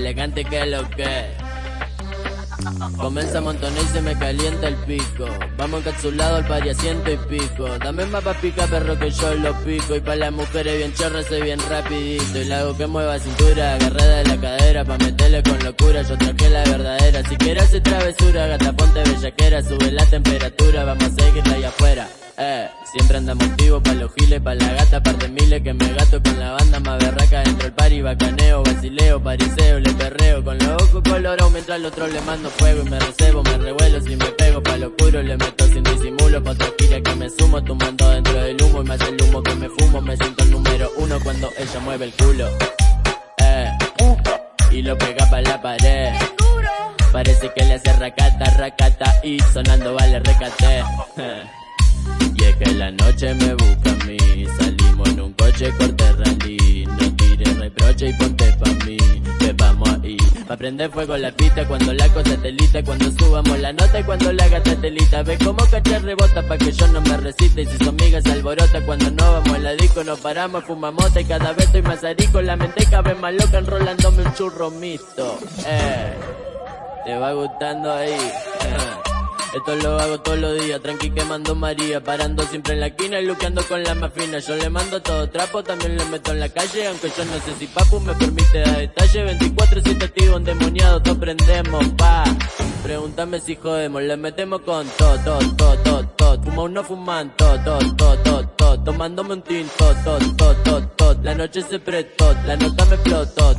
elegante que lo que. Comienza a montonar y se me calienta el pico. Vamos encapsulado al pari asiento y pico. Dame más pa' pica perro que yo lo pico. Y pa' las mujeres bien chorras soy bien rapidito. Y la hago que mueva cintura, agarrada de la cadera. Pa' meterle con locura, yo traje la verdadera. Si quieres hacer travesura, gata ponte bellaquera. Sube la temperatura, vamos a seguir ahí afuera. Eh, siempre andamos vivos pa' los giles, pa' la gata, par de miles que me gato con la banda más berraca dentro del pari, bacaneo, basileo, pariseo, le perreo, con los ojos colorados mientras al otro le mando fuego y me recebo, me revuelo, si me pego pa' lo puro, le meto sin disimulo, pa' otra que me sumo, tomando dentro del humo y más el humo que me fumo, me siento el número uno cuando ella mueve el culo, eh, y lo pega pa' la pared. Parece que le hace racata, racata y sonando vale recate. Y es que la noche me busca a mí. Salimos en un coche corte rally. No tires reproche y ponte pa' mí. Que vamos ahí Pa' prender fuego la pista cuando la cosa telita Cuando subamos la nota y cuando la gata telita Ve como cachar rebota pa' que yo no me resiste Y si son migas alborota cuando no vamos al la disco Nos paramos, fumamos y cada vez estoy más arico. La mente cabe más loca enrolándome un churro mixto Eh, te va gustando ahí. Eh. Esto lo hago todos los días, tranqui quemando María, parando siempre en la esquina y luqueando con la más fina. Yo le mando todo trapo, también le meto en la calle, aunque yo no sé si papu me permite dar detalle. 24 7 activo endemoniado, todos prendemos, pa. Pregúntame si jodemos, le metemos con todo, todo, todo, todo, todo. Fuma uno fuman, todo, todo, todo, todo, todo. Tomándome un tinto, todo, todo, todo, todo. La noche se prestó, la nota me explotó.